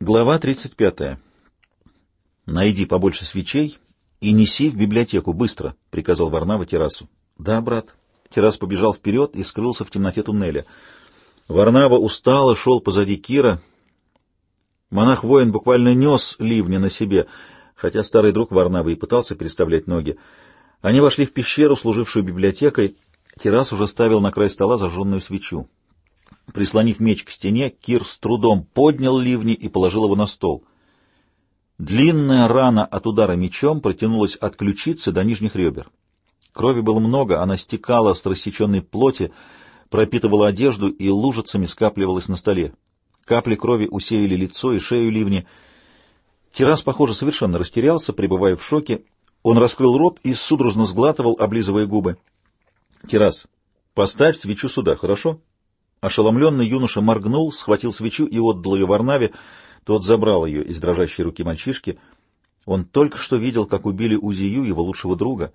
Глава 35. «Найди побольше свечей и неси в библиотеку, быстро», — приказал Варнава террасу. «Да, брат». Террас побежал вперед и скрылся в темноте туннеля. Варнава устало шел позади Кира. Монах-воин буквально нес ливня на себе, хотя старый друг Варнавы и пытался переставлять ноги. Они вошли в пещеру, служившую библиотекой. Террас уже ставил на край стола зажженную свечу. Прислонив меч к стене, Кир с трудом поднял ливни и положил его на стол. Длинная рана от удара мечом протянулась от ключицы до нижних ребер. Крови было много, она стекала с рассеченной плоти, пропитывала одежду и лужицами скапливалась на столе. Капли крови усеяли лицо и шею ливни. Террас, похоже, совершенно растерялся, пребывая в шоке. Он раскрыл рот и судорожно сглатывал, облизывая губы. — Террас, поставь свечу сюда, хорошо? Ошеломленный юноша моргнул, схватил свечу и отдал ее Варнаве. Тот забрал ее из дрожащей руки мальчишки. Он только что видел, как убили Узию, его лучшего друга,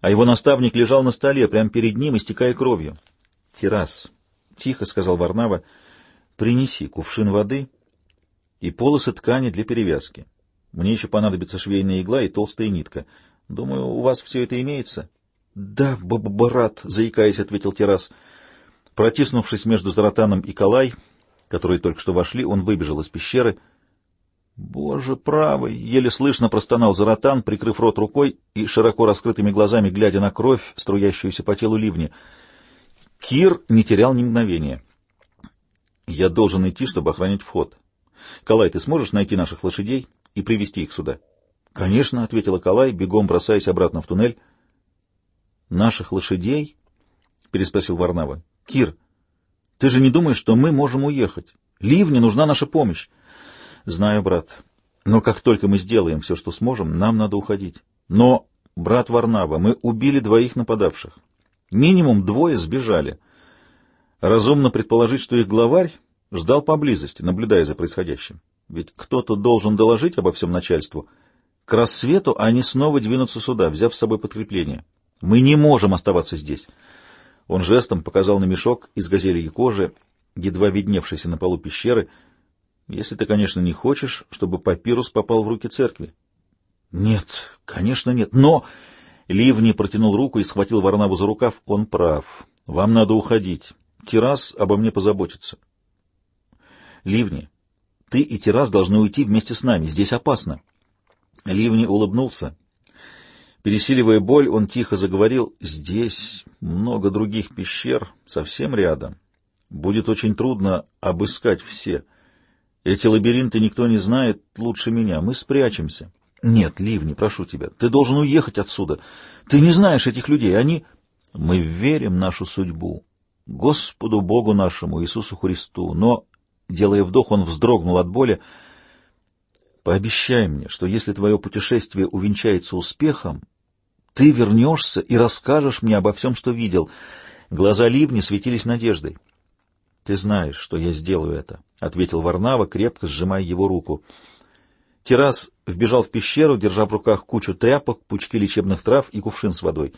а его наставник лежал на столе, прямо перед ним, истекая кровью. — Террас, — тихо сказал Варнава, — принеси кувшин воды и полосы ткани для перевязки. Мне еще понадобится швейная игла и толстая нитка. Думаю, у вас все это имеется? — Да, брат, — заикаясь, ответил Террас. — Протиснувшись между Заратаном и Калай, которые только что вошли, он выбежал из пещеры. «Боже правый!» — еле слышно простонал Заратан, прикрыв рот рукой и широко раскрытыми глазами, глядя на кровь, струящуюся по телу ливни. Кир не терял ни мгновения. «Я должен идти, чтобы охранять вход. Калай, ты сможешь найти наших лошадей и привести их сюда?» «Конечно», — ответила Калай, бегом бросаясь обратно в туннель. «Наших лошадей?» — переспросил Варнава. Кир, ты же не думаешь, что мы можем уехать? Ливне нужна наша помощь. Знаю, брат. Но как только мы сделаем все, что сможем, нам надо уходить. Но, брат Варнава, мы убили двоих нападавших. Минимум двое сбежали. Разумно предположить, что их главарь ждал поблизости, наблюдая за происходящим. Ведь кто-то должен доложить обо всем начальству. К рассвету они снова двинутся сюда, взяв с собой подкрепление. Мы не можем оставаться здесь. Он жестом показал на мешок из газельей кожи, едва видневшийся на полу пещеры, если ты, конечно, не хочешь, чтобы папирус попал в руки церкви. — Нет, конечно, нет, но... Ливни протянул руку и схватил Варнаву за рукав. Он прав. Вам надо уходить. Террас обо мне позаботится. Ливни, ты и Террас должны уйти вместе с нами. Здесь опасно. Ливни улыбнулся. Пересиливая боль, он тихо заговорил. «Здесь много других пещер, совсем рядом. Будет очень трудно обыскать все. Эти лабиринты никто не знает лучше меня. Мы спрячемся». «Нет, Ливни, прошу тебя, ты должен уехать отсюда. Ты не знаешь этих людей, они...» «Мы верим нашу судьбу, Господу Богу нашему, Иисусу Христу, но...» Делая вдох, он вздрогнул от боли. «Пообещай мне, что если твое путешествие увенчается успехом, ты вернешься и расскажешь мне обо всем, что видел. Глаза Ливни светились надеждой. — Ты знаешь, что я сделаю это, — ответил Варнава, крепко сжимая его руку. Террас вбежал в пещеру, держа в руках кучу тряпок, пучки лечебных трав и кувшин с водой.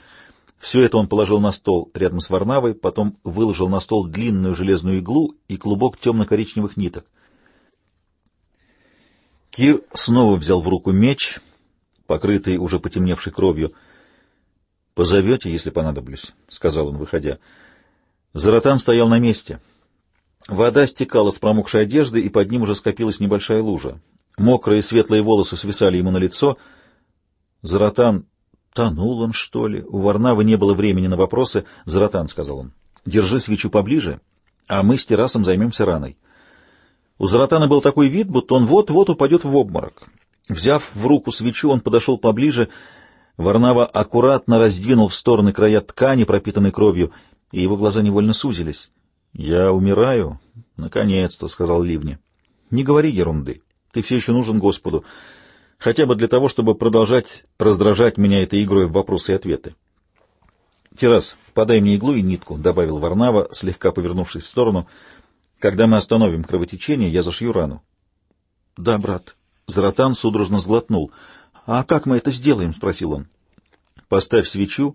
Все это он положил на стол рядом с Варнавой, потом выложил на стол длинную железную иглу и клубок темно-коричневых ниток. Кир снова взял в руку меч, покрытый уже потемневшей кровью, —— Позовете, если понадоблюсь, — сказал он, выходя. Заратан стоял на месте. Вода стекала с промокшей одежды, и под ним уже скопилась небольшая лужа. Мокрые светлые волосы свисали ему на лицо. Заратан... Тонул он, что ли? У Варнавы не было времени на вопросы. Заратан, — сказал он, — держи свечу поближе, а мы с террасом займемся раной. У Заратана был такой вид, будто он вот-вот упадет в обморок. Взяв в руку свечу, он подошел поближе Варнава аккуратно раздвинул в стороны края ткани, пропитанной кровью, и его глаза невольно сузились. — Я умираю? — Наконец-то, — сказал Ливни. — Не говори ерунды. Ты все еще нужен Господу. Хотя бы для того, чтобы продолжать раздражать меня этой игрой в вопросы и ответы. — Террас, подай мне иглу и нитку, — добавил Варнава, слегка повернувшись в сторону. — Когда мы остановим кровотечение, я зашью рану. — Да, брат. Заратан судорожно сглотнул — «А как мы это сделаем?» — спросил он. «Поставь свечу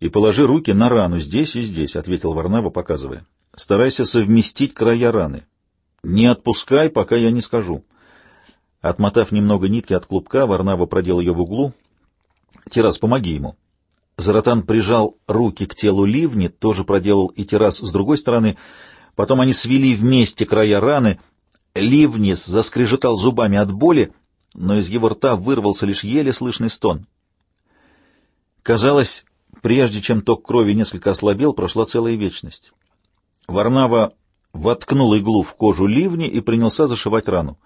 и положи руки на рану здесь и здесь», — ответил Варнава, показывая. «Старайся совместить края раны. Не отпускай, пока я не скажу. Отмотав немного нитки от клубка, Варнава продел ее в углу. Террас, помоги ему. Заратан прижал руки к телу ливни, тоже проделал и террас с другой стороны. Потом они свели вместе края раны. Ливнис заскрежетал зубами от боли, но из его рта вырвался лишь еле слышный стон. Казалось, прежде чем ток крови несколько ослабел, прошла целая вечность. Варнава воткнул иглу в кожу ливни и принялся зашивать рану.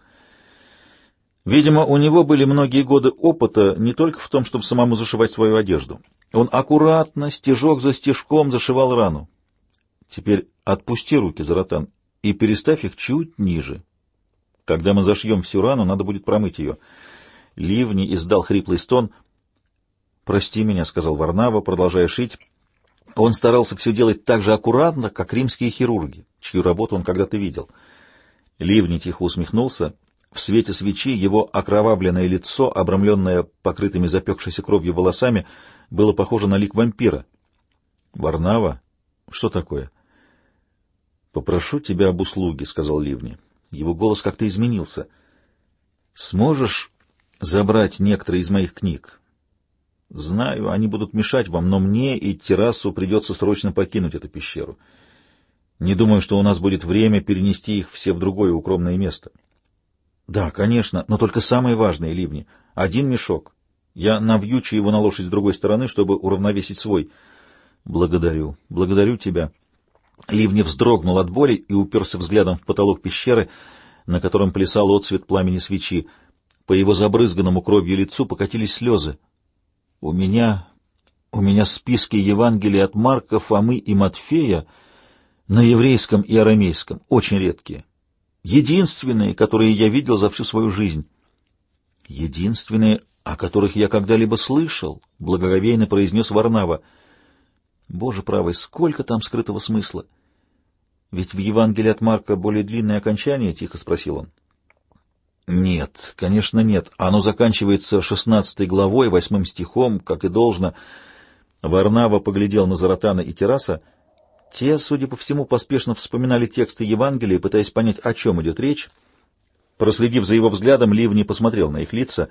Видимо, у него были многие годы опыта не только в том, чтобы самому зашивать свою одежду. Он аккуратно, стежок за стежком зашивал рану. Теперь отпусти руки, Заратан, и переставь их чуть ниже. Когда мы зашьем всю рану, надо будет промыть ее. Ливни издал хриплый стон. «Прости меня», — сказал Варнава, продолжая шить. Он старался все делать так же аккуратно, как римские хирурги, чью работу он когда-то видел. Ливни тихо усмехнулся. В свете свечи его окровавленное лицо, обрамленное покрытыми запекшейся кровью волосами, было похоже на лик вампира. «Варнава? Что такое?» «Попрошу тебя об услуге», — сказал Ливни. Его голос как-то изменился. «Сможешь забрать некоторые из моих книг? Знаю, они будут мешать вам, но мне и террасу придется срочно покинуть эту пещеру. Не думаю, что у нас будет время перенести их все в другое укромное место». «Да, конечно, но только самые важные ливни. Один мешок. Я навьючу его на лошадь с другой стороны, чтобы уравновесить свой». «Благодарю, благодарю тебя». Ливни вздрогнул от боли и уперся взглядом в потолок пещеры, на котором плясал отцвет пламени свечи. По его забрызганному кровью лицу покатились слезы. «У меня... у меня списки Евангелий от Марка, Фомы и Матфея на еврейском и арамейском, очень редкие. Единственные, которые я видел за всю свою жизнь. Единственные, о которых я когда-либо слышал, — благоговейно произнес Варнава. Боже правый, сколько там скрытого смысла! Ведь в Евангелии от Марка более длинное окончание, — тихо спросил он. Нет, конечно, нет. Оно заканчивается шестнадцатой главой, восьмым стихом, как и должно. Варнава поглядел на Заратана и Терраса. Те, судя по всему, поспешно вспоминали тексты Евангелия, пытаясь понять, о чем идет речь. Проследив за его взглядом, Ливни посмотрел на их лица.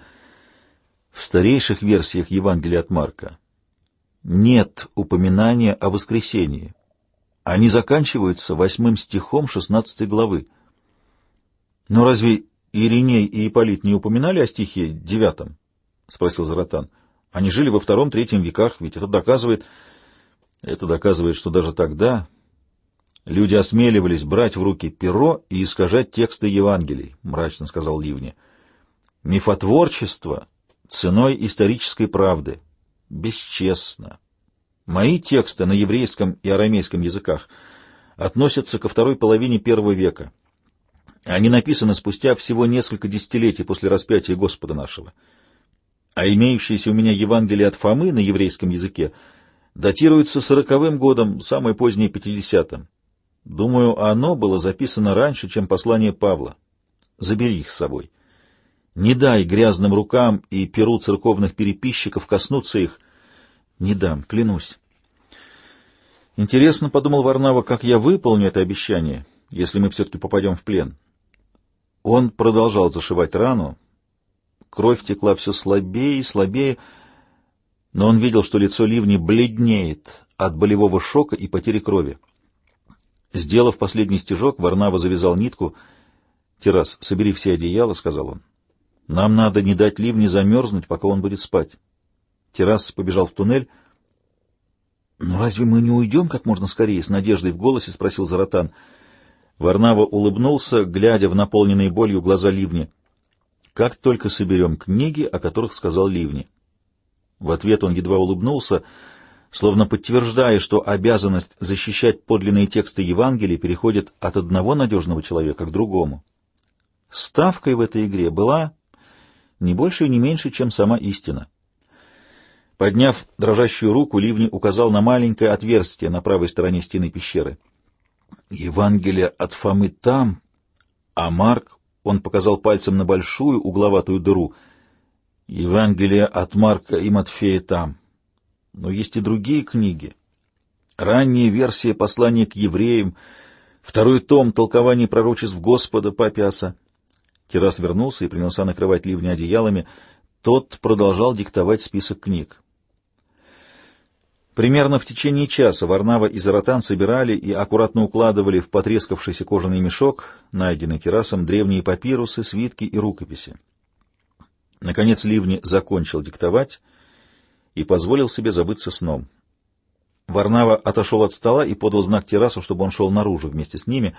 В старейших версиях Евангелия от Марка нет упоминания о воскресении. Они заканчиваются восьмым стихом шестнадцатой главы. Но разве Ириней и Ипполит не упоминали о стихе девятом? — спросил Заратан. — Они жили во втором-третьем веках, ведь это доказывает... Это доказывает, что даже тогда люди осмеливались брать в руки перо и искажать тексты Евангелий, — мрачно сказал Ливни. Мифотворчество ценой исторической правды — бесчестно. Мои тексты на еврейском и арамейском языках относятся ко второй половине первого века. Они написаны спустя всего несколько десятилетий после распятия Господа нашего. А имеющиеся у меня Евангелие от Фомы на еврейском языке датируются сороковым годом, самое позднее пятидесятым. Думаю, оно было записано раньше, чем послание Павла. Забери их с собой. Не дай грязным рукам и перу церковных переписчиков коснуться их. Не дам, клянусь. Интересно, — подумал Варнава, — как я выполню это обещание, если мы все-таки попадем в плен. Он продолжал зашивать рану. Кровь текла все слабее и слабее, но он видел, что лицо Ливни бледнеет от болевого шока и потери крови. Сделав последний стежок, Варнава завязал нитку. — Террас, собери все одеяла, — сказал он. Нам надо не дать ливне замерзнуть, пока он будет спать. Террас побежал в туннель. — Но разве мы не уйдем как можно скорее? — с надеждой в голосе спросил Заратан. Варнава улыбнулся, глядя в наполненные болью глаза ливни. — Как только соберем книги, о которых сказал ливни. В ответ он едва улыбнулся, словно подтверждая, что обязанность защищать подлинные тексты Евангелия переходит от одного надежного человека к другому. Ставкой в этой игре была не больше и не меньше, чем сама истина. Подняв дрожащую руку, Ливни указал на маленькое отверстие на правой стороне стены пещеры. «Евангелие от Фомы там, а Марк...» — он показал пальцем на большую угловатую дыру. «Евангелие от Марка и Матфея там. Но есть и другие книги. Ранняя версия послания к евреям, Второй том толкования пророчеств Господа Папиаса. Террас вернулся и принялся накрывать ливни одеялами. Тот продолжал диктовать список книг. Примерно в течение часа Варнава и Заратан собирали и аккуратно укладывали в потрескавшийся кожаный мешок, найденный террасом, древние папирусы, свитки и рукописи. Наконец Ливни закончил диктовать и позволил себе забыться сном. Варнава отошел от стола и подал знак террасу, чтобы он шел наружу вместе с ними.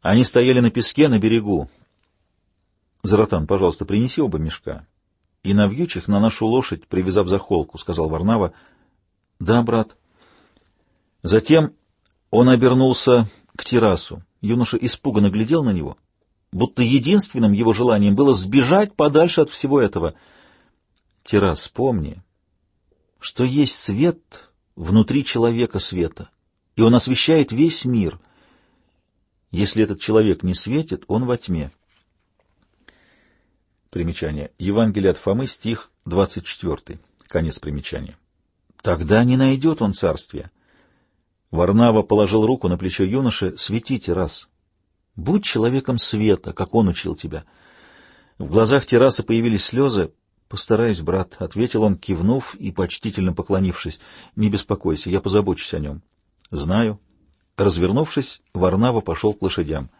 Они стояли на песке на берегу. — Заратан, пожалуйста, принеси оба мешка. — И навьючь их на нашу лошадь, привязав за холку, — сказал Варнава. — да, брат. Затем он обернулся к террасу. Юноша испуганно глядел на него, будто единственным его желанием было сбежать подальше от всего этого. Террас, помни, что есть свет внутри человека света, и он освещает весь мир. Если этот человек не светит, он во тьме. Примечание. Евангелие от Фомы, стих 24. Конец примечания. Тогда не найдет он царствия. Варнава положил руку на плечо юноши. «Светите раз. Будь человеком света, как он учил тебя». В глазах террасы появились слезы. «Постараюсь, брат», — ответил он, кивнув и почтительно поклонившись. «Не беспокойся, я позабочусь о нем». «Знаю». Развернувшись, Варнава пошел к лошадям.